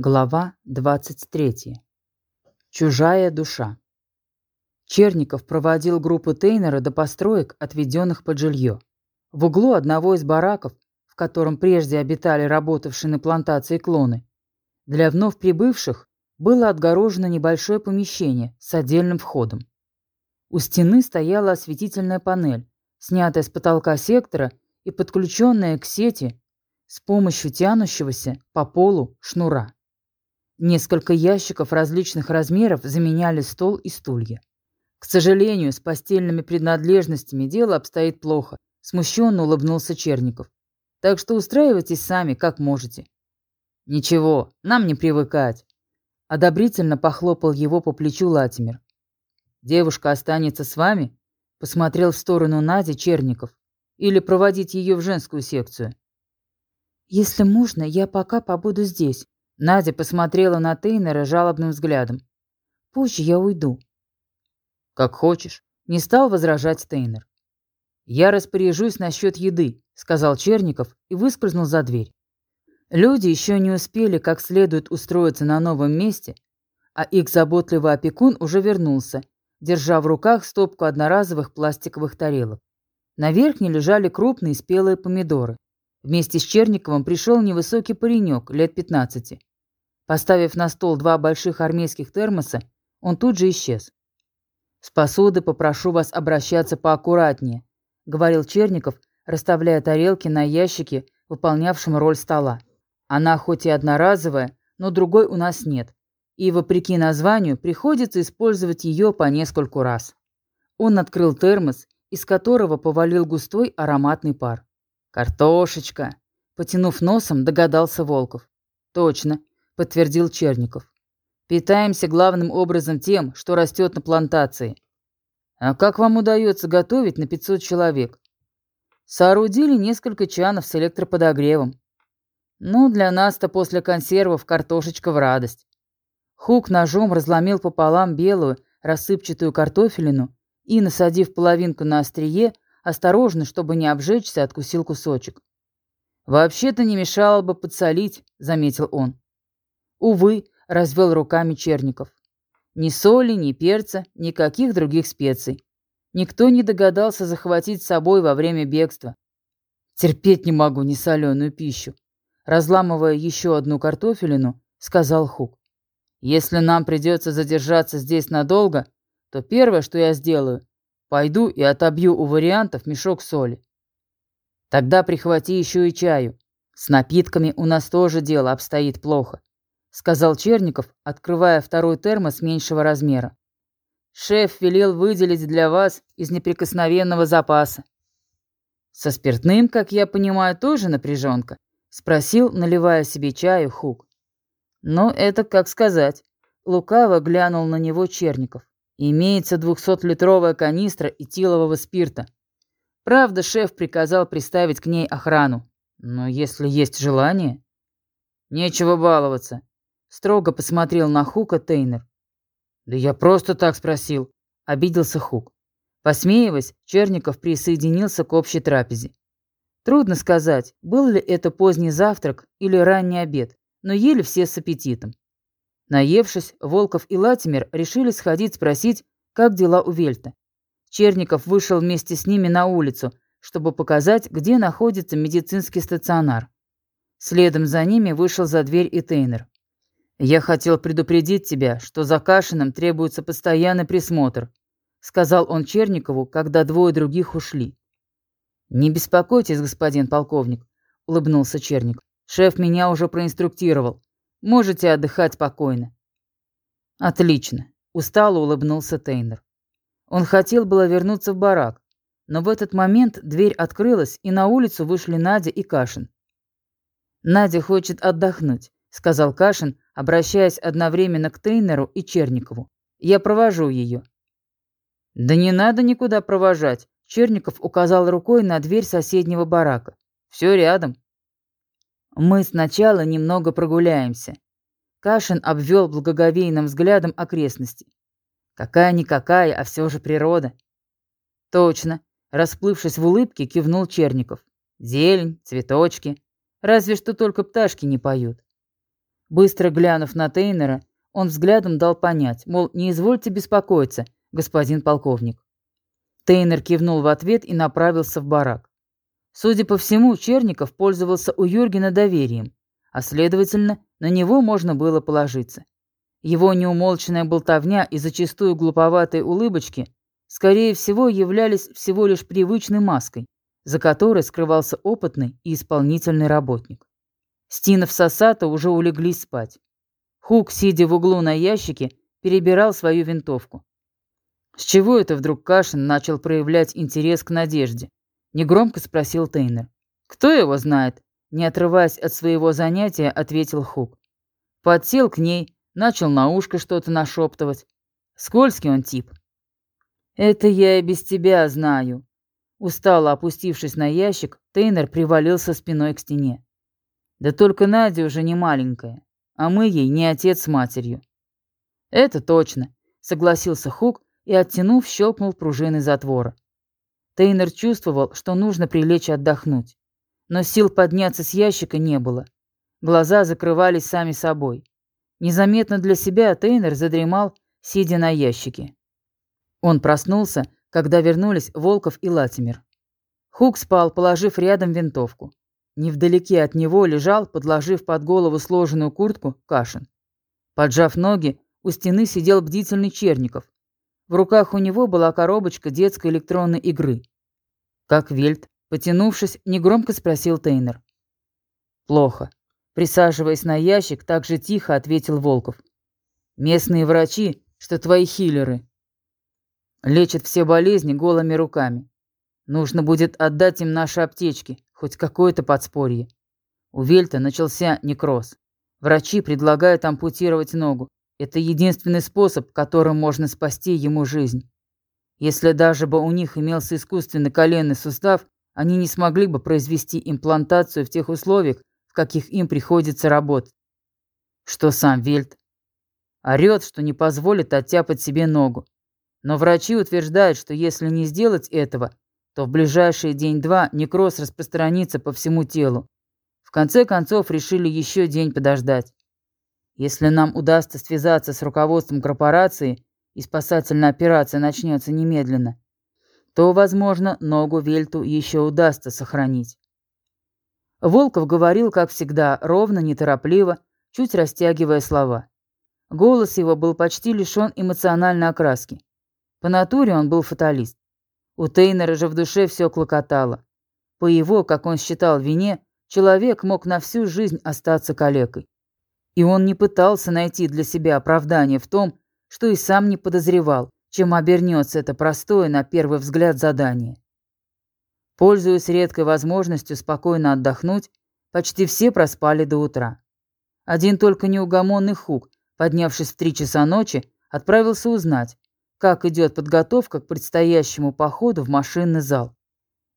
Глава 23. Чужая душа. Черников проводил группу Тейнера до построек, отведенных под жилье. В углу одного из бараков, в котором прежде обитали работавшие на плантации клоны, для вновь прибывших было отгорожено небольшое помещение с отдельным входом. У стены стояла осветительная панель, снятая с потолка сектора и подключенная к сети с помощью тянущегося по полу шнура. Несколько ящиков различных размеров заменяли стол и стулья. К сожалению, с постельными принадлежностями дело обстоит плохо. Смущенно улыбнулся Черников. Так что устраивайтесь сами, как можете. Ничего, нам не привыкать. Одобрительно похлопал его по плечу Латимер. Девушка останется с вами? Посмотрел в сторону Нади Черников. Или проводить ее в женскую секцию? Если можно, я пока побуду здесь. Надя посмотрела на Тейнера жалобным взглядом. «Позже я уйду». «Как хочешь», — не стал возражать Тейнер. «Я распоряжусь насчет еды», — сказал Черников и выскользнул за дверь. Люди еще не успели как следует устроиться на новом месте, а их заботливый опекун уже вернулся, держа в руках стопку одноразовых пластиковых тарелок. На верхней лежали крупные спелые помидоры. Вместе с Черниковым пришел невысокий паренек лет пятнадцати. Поставив на стол два больших армейских термоса, он тут же исчез. «С посуды попрошу вас обращаться поаккуратнее», — говорил Черников, расставляя тарелки на ящике, выполнявшем роль стола. «Она хоть и одноразовая, но другой у нас нет, и, вопреки названию, приходится использовать ее по нескольку раз». Он открыл термос, из которого повалил густой ароматный пар. «Картошечка!» Потянув носом, догадался Волков. «Точно, подтвердил Черников. Питаемся главным образом тем, что растет на плантации. А как вам удается готовить на 500 человек? Соорудили несколько чанов с электроподогревом. Ну, для нас-то после консервов картошечка в радость. Хук ножом разломил пополам белую, рассыпчатую картофелину и, насадив половинку на острие, осторожно, чтобы не обжечься, откусил кусочек. «Вообще-то не мешало бы подсолить», — заметил он. Увы, развел руками Черников. Ни соли, ни перца, никаких других специй. Никто не догадался захватить с собой во время бегства. Терпеть не могу несоленую пищу. Разламывая еще одну картофелину, сказал Хук. Если нам придется задержаться здесь надолго, то первое, что я сделаю, пойду и отобью у вариантов мешок соли. Тогда прихвати еще и чаю. С напитками у нас тоже дело обстоит плохо сказал Черников, открывая второй термос меньшего размера. Шеф велел выделить для вас из неприкосновенного запаса. Со спиртным, как я понимаю, тоже напряженка? Спросил, наливая себе чаю, Хук. Но это как сказать. Лукаво глянул на него Черников. Имеется двухсотлитровая канистра этилового спирта. Правда, шеф приказал приставить к ней охрану. Но если есть желание... Нечего баловаться. Строго посмотрел на Хука Тейнер. «Да я просто так спросил», — обиделся Хук. Посмеиваясь, Черников присоединился к общей трапезе. Трудно сказать, был ли это поздний завтрак или ранний обед, но ели все с аппетитом. Наевшись, Волков и Латимер решили сходить спросить, как дела у Вельта. Черников вышел вместе с ними на улицу, чтобы показать, где находится медицинский стационар. Следом за ними вышел за дверь и Тейнер. «Я хотел предупредить тебя, что за Кашиным требуется постоянный присмотр», сказал он Черникову, когда двое других ушли. «Не беспокойтесь, господин полковник», улыбнулся Черник. «Шеф меня уже проинструктировал. Можете отдыхать спокойно». «Отлично», устало улыбнулся Тейнер. Он хотел было вернуться в барак, но в этот момент дверь открылась, и на улицу вышли Надя и Кашин. «Надя хочет отдохнуть», — сказал Кашин, обращаясь одновременно к Тейнеру и Черникову. «Я провожу ее». «Да не надо никуда провожать», — Черников указал рукой на дверь соседнего барака. «Все рядом». «Мы сначала немного прогуляемся». Кашин обвел благоговейным взглядом окрестности. «Какая-никакая, а все же природа». «Точно», — расплывшись в улыбке, кивнул Черников. «Зелень, цветочки. Разве что только пташки не поют». Быстро глянув на Тейнера, он взглядом дал понять, мол, не извольте беспокоиться, господин полковник. Тейнер кивнул в ответ и направился в барак. Судя по всему, Черников пользовался у Юргена доверием, а следовательно, на него можно было положиться. Его неумолчная болтовня и зачастую глуповатые улыбочки, скорее всего, являлись всего лишь привычной маской, за которой скрывался опытный и исполнительный работник. Стинов с Асато уже улеглись спать. Хук, сидя в углу на ящике, перебирал свою винтовку. С чего это вдруг Кашин начал проявлять интерес к Надежде? Негромко спросил Тейнер. Кто его знает? Не отрываясь от своего занятия, ответил Хук. Подсел к ней, начал на ушко что-то нашептывать. Скользкий он тип. Это я и без тебя знаю. Устало опустившись на ящик, Тейнер привалился спиной к стене. Да только Надя уже не маленькая, а мы ей не отец с матерью. Это точно, согласился Хук и, оттянув, щелкнул пружины затвора. Тейнер чувствовал, что нужно прилечь отдохнуть. Но сил подняться с ящика не было. Глаза закрывались сами собой. Незаметно для себя Тейнер задремал, сидя на ящике. Он проснулся, когда вернулись Волков и Латимер. Хук спал, положив рядом винтовку. Невдалеке от него лежал, подложив под голову сложенную куртку, Кашин. Поджав ноги, у стены сидел бдительный Черников, в руках у него была коробочка детской электронной игры. Как Вельт, потянувшись, негромко спросил Тейнер. «Плохо». Присаживаясь на ящик, так же тихо ответил Волков. «Местные врачи, что твои хиллеры. Лечат все болезни голыми руками. Нужно будет отдать им наши аптечки, хоть какое-то подспорье. У Вельта начался некроз. Врачи предлагают ампутировать ногу, это единственный способ, которым можно спасти ему жизнь. Если даже бы у них имелся искусственный коленный сустав, они не смогли бы произвести имплантацию в тех условиях, в каких им приходится работать. Что сам Вельт? Орет, что не позволит оттяпать себе ногу. Но врачи утверждают, что если не сделать этого, то в ближайший день-два некроз распространится по всему телу. В конце концов решили еще день подождать. Если нам удастся связаться с руководством корпорации и спасательная операция начнется немедленно, то, возможно, ногу Вельту еще удастся сохранить. Волков говорил, как всегда, ровно, неторопливо, чуть растягивая слова. Голос его был почти лишен эмоциональной окраски. По натуре он был фаталист. У Тейнера же в душе все клокотало. По его, как он считал, вине, человек мог на всю жизнь остаться калекой. И он не пытался найти для себя оправдание в том, что и сам не подозревал, чем обернется это простое на первый взгляд задание. Пользуясь редкой возможностью спокойно отдохнуть, почти все проспали до утра. Один только неугомонный Хук, поднявшись в три часа ночи, отправился узнать, как идет подготовка к предстоящему походу в машинный зал.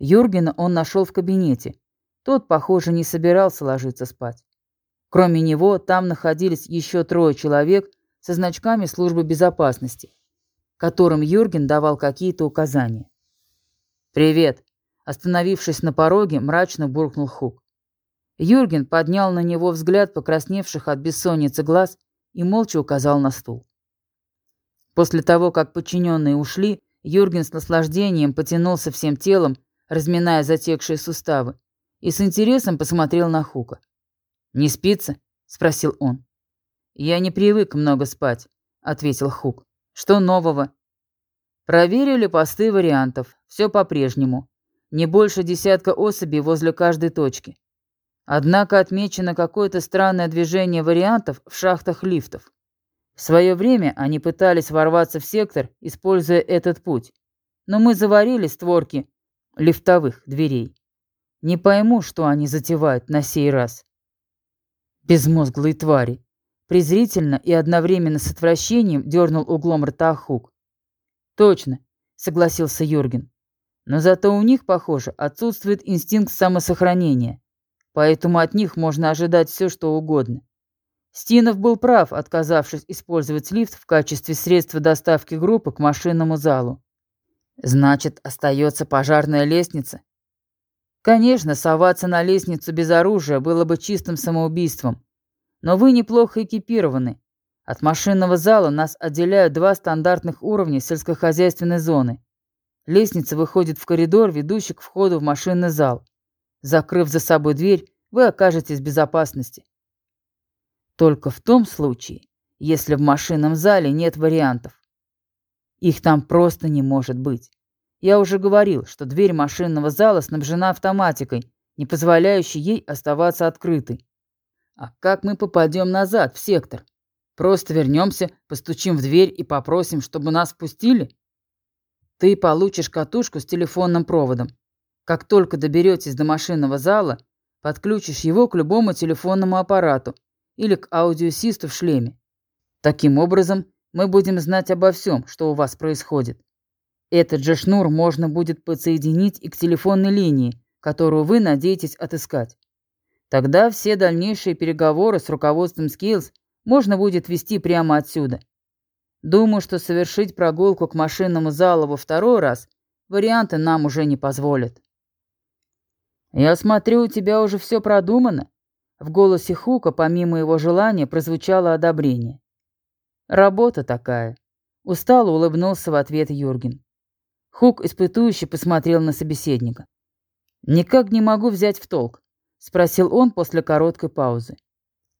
Юргена он нашел в кабинете. Тот, похоже, не собирался ложиться спать. Кроме него, там находились еще трое человек со значками службы безопасности, которым Юрген давал какие-то указания. «Привет!» Остановившись на пороге, мрачно буркнул Хук. Юрген поднял на него взгляд покрасневших от бессонницы глаз и молча указал на стул. После того, как подчиненные ушли, Юрген с наслаждением потянулся всем телом, разминая затекшие суставы, и с интересом посмотрел на Хука. «Не спится?» — спросил он. «Я не привык много спать», — ответил Хук. «Что нового?» «Проверили посты вариантов. Все по-прежнему. Не больше десятка особей возле каждой точки. Однако отмечено какое-то странное движение вариантов в шахтах лифтов. В свое время они пытались ворваться в сектор, используя этот путь. Но мы заварили створки лифтовых дверей. Не пойму, что они затевают на сей раз. Безмозглые твари. Презрительно и одновременно с отвращением дернул углом рта Хук. Точно, согласился Юрген. Но зато у них, похоже, отсутствует инстинкт самосохранения. Поэтому от них можно ожидать все, что угодно. Стинов был прав, отказавшись использовать лифт в качестве средства доставки группы к машинному залу. Значит, остается пожарная лестница, Конечно, соваться на лестницу без оружия было бы чистым самоубийством. Но вы неплохо экипированы. От машинного зала нас отделяют два стандартных уровня сельскохозяйственной зоны. Лестница выходит в коридор, ведущий к входу в машинный зал. Закрыв за собой дверь, вы окажетесь в безопасности. Только в том случае, если в машинном зале нет вариантов. Их там просто не может быть. Я уже говорил, что дверь машинного зала снабжена автоматикой, не позволяющей ей оставаться открытой. А как мы попадем назад, в сектор? Просто вернемся, постучим в дверь и попросим, чтобы нас впустили? Ты получишь катушку с телефонным проводом. Как только доберетесь до машинного зала, подключишь его к любому телефонному аппарату или к аудиосисту в шлеме. Таким образом, мы будем знать обо всем, что у вас происходит. Этот же шнур можно будет подсоединить и к телефонной линии, которую вы надеетесь отыскать. Тогда все дальнейшие переговоры с руководством Skills можно будет вести прямо отсюда. Думаю, что совершить прогулку к машинному залу во второй раз варианты нам уже не позволят. «Я смотрю, у тебя уже все продумано». В голосе Хука, помимо его желания, прозвучало одобрение. «Работа такая». Устало улыбнулся в ответ Юрген. Хук испытующе посмотрел на собеседника. «Никак не могу взять в толк», — спросил он после короткой паузы.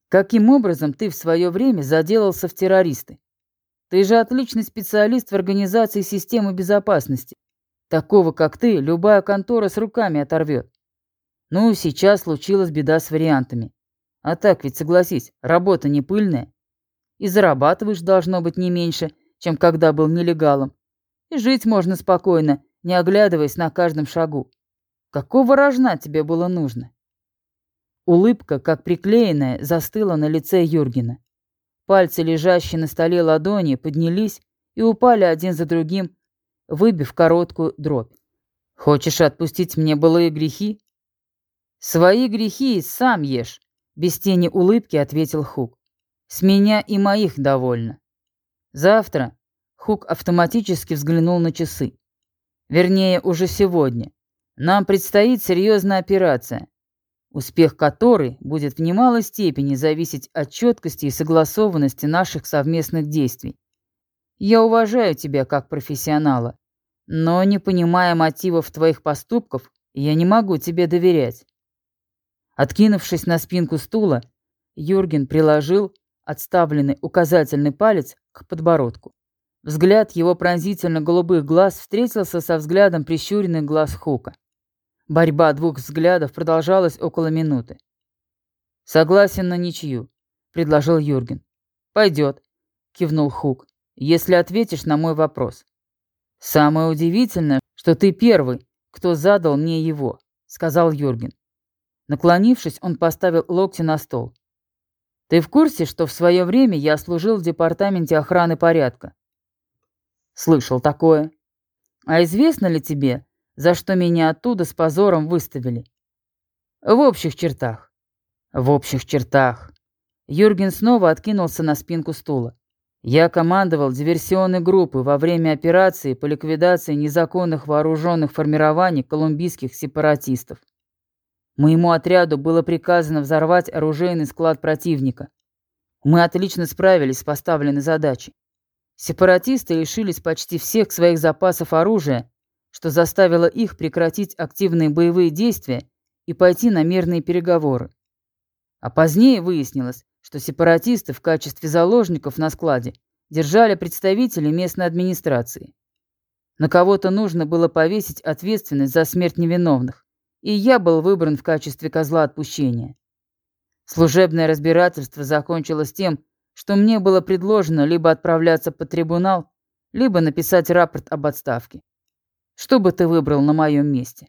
«Каким образом ты в свое время заделался в террористы? Ты же отличный специалист в организации системы безопасности. Такого, как ты, любая контора с руками оторвет. Ну, сейчас случилась беда с вариантами. А так ведь, согласись, работа не пыльная. И зарабатываешь должно быть не меньше, чем когда был нелегалом. И жить можно спокойно, не оглядываясь на каждом шагу. Какого рожна тебе было нужно? Улыбка, как приклеенная, застыла на лице Юргена. Пальцы, лежащие на столе ладони, поднялись и упали один за другим, выбив короткую дробь. «Хочешь отпустить мне былые грехи?» «Свои грехи сам ешь», — без тени улыбки ответил Хук. «С меня и моих довольно». «Завтра», — Хук автоматически взглянул на часы. «Вернее, уже сегодня. Нам предстоит серьезная операция, успех которой будет в немалой степени зависеть от четкости и согласованности наших совместных действий. Я уважаю тебя как профессионала, но не понимая мотивов твоих поступков, я не могу тебе доверять. Откинувшись на спинку стула, Юрген приложил отставленный указательный палец к подбородку. Взгляд его пронзительно-голубых глаз встретился со взглядом прищуренных глаз Хука. Борьба двух взглядов продолжалась около минуты. «Согласен на ничью», — предложил Юрген. «Пойдет», — кивнул Хук, — «если ответишь на мой вопрос». «Самое удивительное, что ты первый, кто задал мне его», — сказал Юрген. Наклонившись, он поставил локти на стол. «Ты в курсе, что в свое время я служил в департаменте охраны порядка?» «Слышал такое. А известно ли тебе, за что меня оттуда с позором выставили?» «В общих чертах». «В общих чертах». Юрген снова откинулся на спинку стула. «Я командовал диверсионной группой во время операции по ликвидации незаконных вооруженных формирований колумбийских сепаратистов. Моему отряду было приказано взорвать оружейный склад противника. Мы отлично справились с поставленной задачей. Сепаратисты лишились почти всех своих запасов оружия, что заставило их прекратить активные боевые действия и пойти на мирные переговоры. А позднее выяснилось, что сепаратисты в качестве заложников на складе держали представителей местной администрации. На кого-то нужно было повесить ответственность за смерть невиновных и я был выбран в качестве козла отпущения. Служебное разбирательство закончилось тем, что мне было предложено либо отправляться под трибунал, либо написать рапорт об отставке. Что бы ты выбрал на моем месте?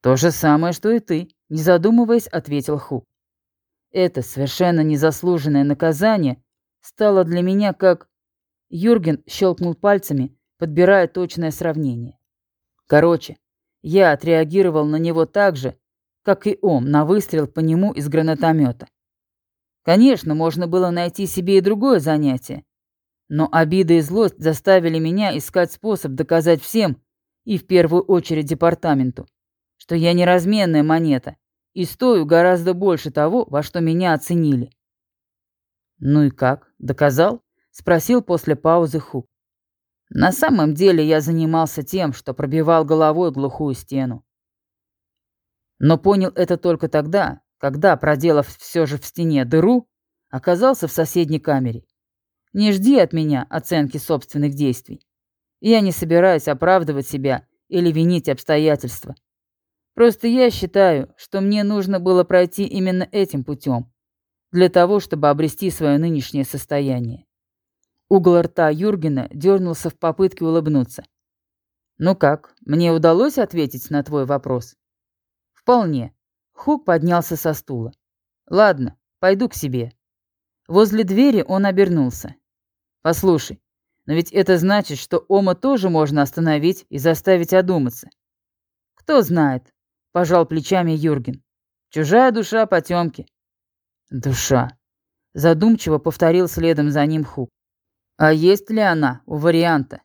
То же самое, что и ты, не задумываясь, ответил Хук. Это совершенно незаслуженное наказание стало для меня как... Юрген щелкнул пальцами, подбирая точное сравнение. Короче, я отреагировал на него так же, как и он на выстрел по нему из гранатомета. Конечно, можно было найти себе и другое занятие, но обида и злость заставили меня искать способ доказать всем, и в первую очередь департаменту, что я не разменная монета и стою гораздо больше того, во что меня оценили. «Ну и как? Доказал?» — спросил после паузы Хук. «На самом деле я занимался тем, что пробивал головой глухую стену. Но понял это только тогда, когда, проделав все же в стене дыру, оказался в соседней камере. Не жди от меня оценки собственных действий. Я не собираюсь оправдывать себя или винить обстоятельства. Просто я считаю, что мне нужно было пройти именно этим путем, для того, чтобы обрести свое нынешнее состояние. Угол рта Юргена дернулся в попытке улыбнуться. «Ну как, мне удалось ответить на твой вопрос?» «Вполне». Хук поднялся со стула. «Ладно, пойду к себе». Возле двери он обернулся. «Послушай, но ведь это значит, что Ома тоже можно остановить и заставить одуматься». «Кто знает, пожал плечами Юрген. Чужая душа потемки. Душа. Задумчиво повторил следом за ним Хук. А есть ли она у варианта?